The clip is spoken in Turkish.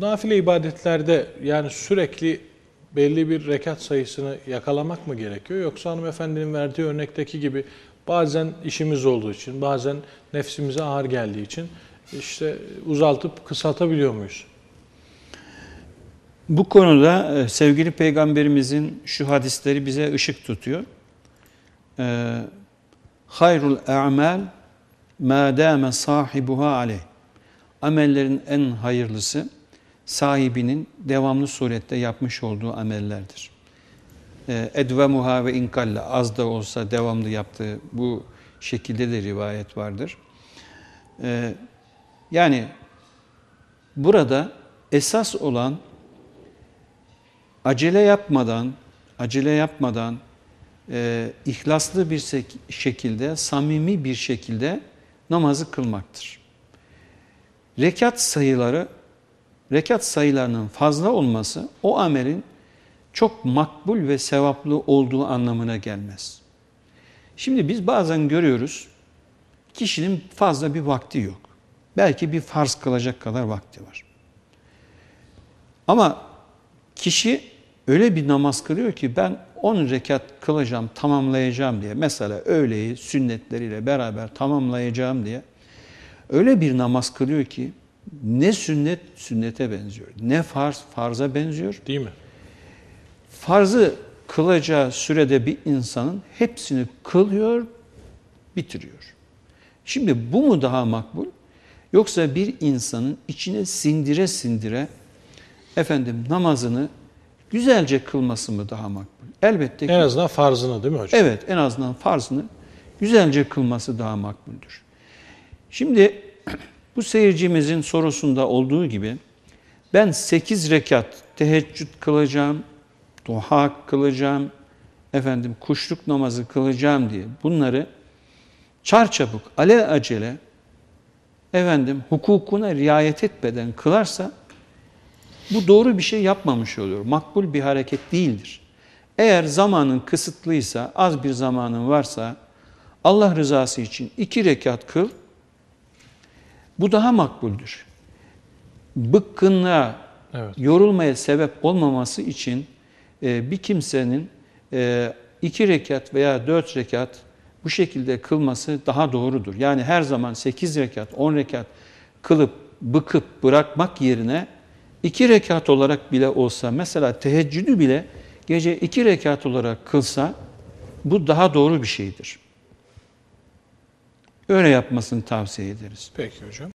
Nafile ibadetlerde yani sürekli belli bir rekat sayısını yakalamak mı gerekiyor? Yoksa hanımefendinin verdiği örnekteki gibi bazen işimiz olduğu için, bazen nefsimize ağır geldiği için işte uzaltıp kısaltabiliyor muyuz? Bu konuda e, sevgili peygamberimizin şu hadisleri bize ışık tutuyor. E, Hayrul a'mal ma dâme sahibuha aleyh. Amellerin en hayırlısı sahibinin devamlı surette yapmış olduğu amellerdir. E, Edvemuha ve inkalle az da olsa devamlı yaptığı bu şekilde de rivayet vardır. Yani burada esas olan acele yapmadan, acele yapmadan e, ihlaslı bir şekilde, samimi bir şekilde namazı kılmaktır. Rekat sayıları, rekat sayılarının fazla olması o amelin çok makbul ve sevaplı olduğu anlamına gelmez. Şimdi biz bazen görüyoruz, kişinin fazla bir vakti yok. Belki bir farz kılacak kadar vakti var. Ama kişi öyle bir namaz kılıyor ki ben 10 rekat kılacağım, tamamlayacağım diye. Mesela öğleyi sünnetleriyle beraber tamamlayacağım diye. Öyle bir namaz kılıyor ki ne sünnet sünnete benziyor, ne farz farza benziyor. Değil mi? Farzı kılacağı sürede bir insanın hepsini kılıyor, bitiriyor. Şimdi bu mu daha makbul? Yoksa bir insanın içine sindire sindire efendim namazını güzelce kılması mı daha makbul? Elbette ki. En azından farzını değil mi hocam? Evet en azından farzını güzelce kılması daha makbuldür. Şimdi bu seyircimizin sorusunda olduğu gibi ben 8 rekat teheccüd kılacağım, duha kılacağım, efendim kuşluk namazı kılacağım diye bunları çarçabuk, ale acele efendim hukukuna riayet etmeden kılarsa bu doğru bir şey yapmamış oluyor. Makbul bir hareket değildir. Eğer zamanın kısıtlıysa, az bir zamanın varsa Allah rızası için iki rekat kıl. Bu daha makbuldür. Bıkkınlığa, evet. yorulmaya sebep olmaması için e, bir kimsenin e, iki rekat veya dört rekat bu şekilde kılması daha doğrudur. Yani her zaman sekiz rekat, on rekat kılıp bıkıp bırakmak yerine iki rekat olarak bile olsa mesela teheccüdü bile gece iki rekat olarak kılsa bu daha doğru bir şeydir. Öyle yapmasını tavsiye ederiz. Peki hocam.